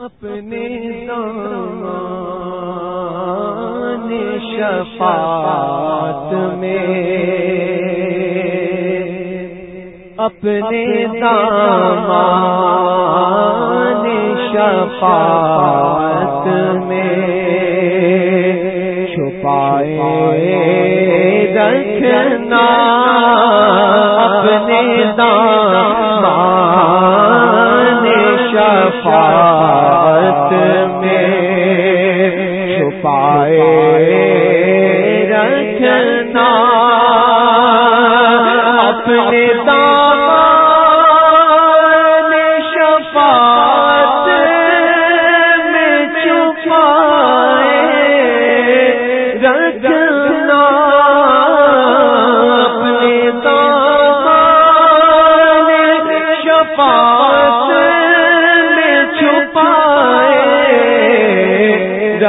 اپنے شفاعت میں اپنے دامان شفاعت میں چھپائے رکھنا اپنے دامان شفاعت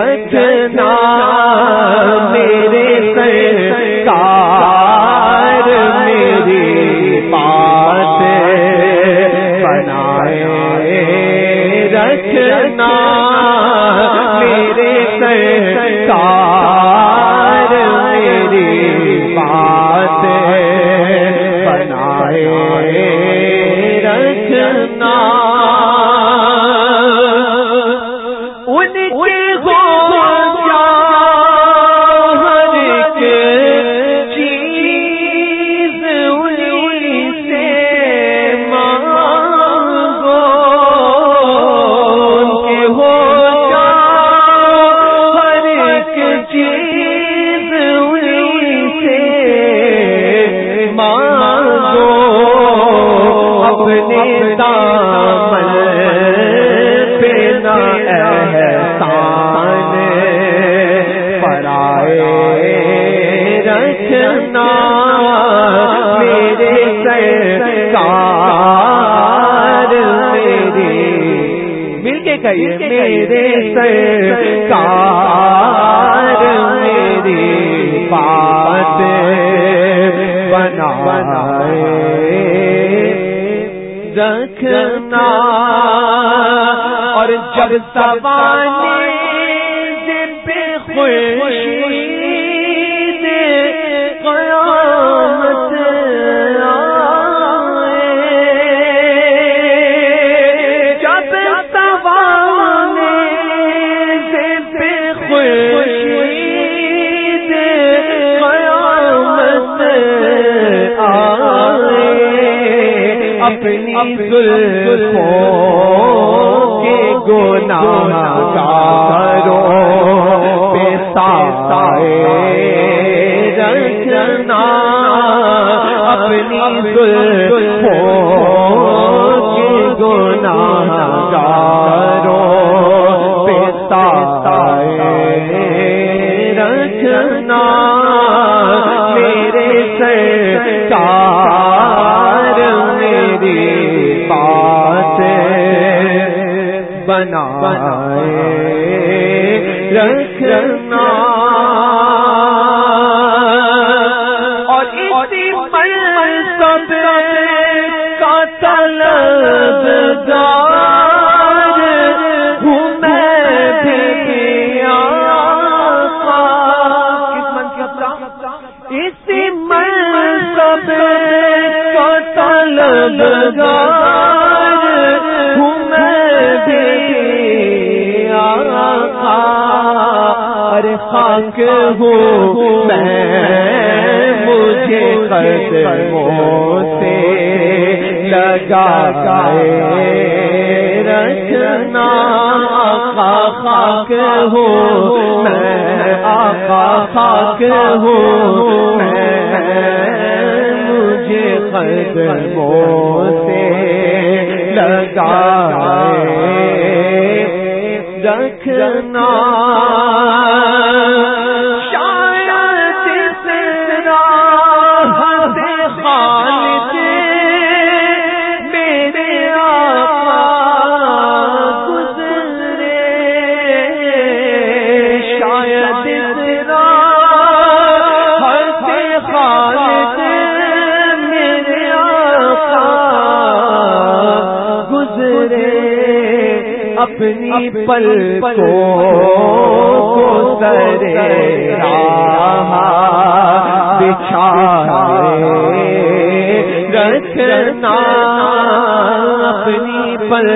رکھنا میرے سرکار میری بات بنائے رکھنا میرے سرکار میری بات بنائے رکھنا اپنے دامن پہ نہ احسان پرائے رکھنا میرے سرکار میری مل کے کہیے میرے سرکار۔ کرنا۔ اور جب سوانی دن پہ خوشی اپنی زلفوں کے گناہ گارو پیسائے رکھنا اپنی زلفوں کے گناہ گارو پیسائے رکھنا بنا رکھنا۔ اور اسی منصب کا طلبگار ہوں ارے خاک ہوں میں مجھے قدموں سے لگا گائے رکھنا آقا خاک ہوں میں آقا خاک ہوں میں مجھے قدموں سے لگا رکھنا۔ اپنی پل کو سرے بچھا رکھنا اپنی پل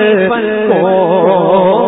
کو